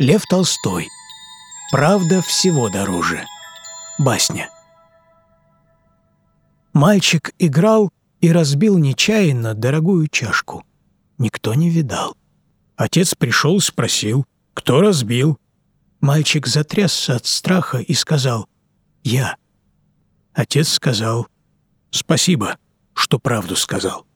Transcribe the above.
Лев Толстой. Правда всего дороже. Басня. Мальчик играл и разбил нечаянно дорогую чашку. Никто не видал. Отец пришел и спросил, кто разбил. Мальчик затрясся от страха и сказал «Я». Отец сказал «Спасибо, что правду сказал».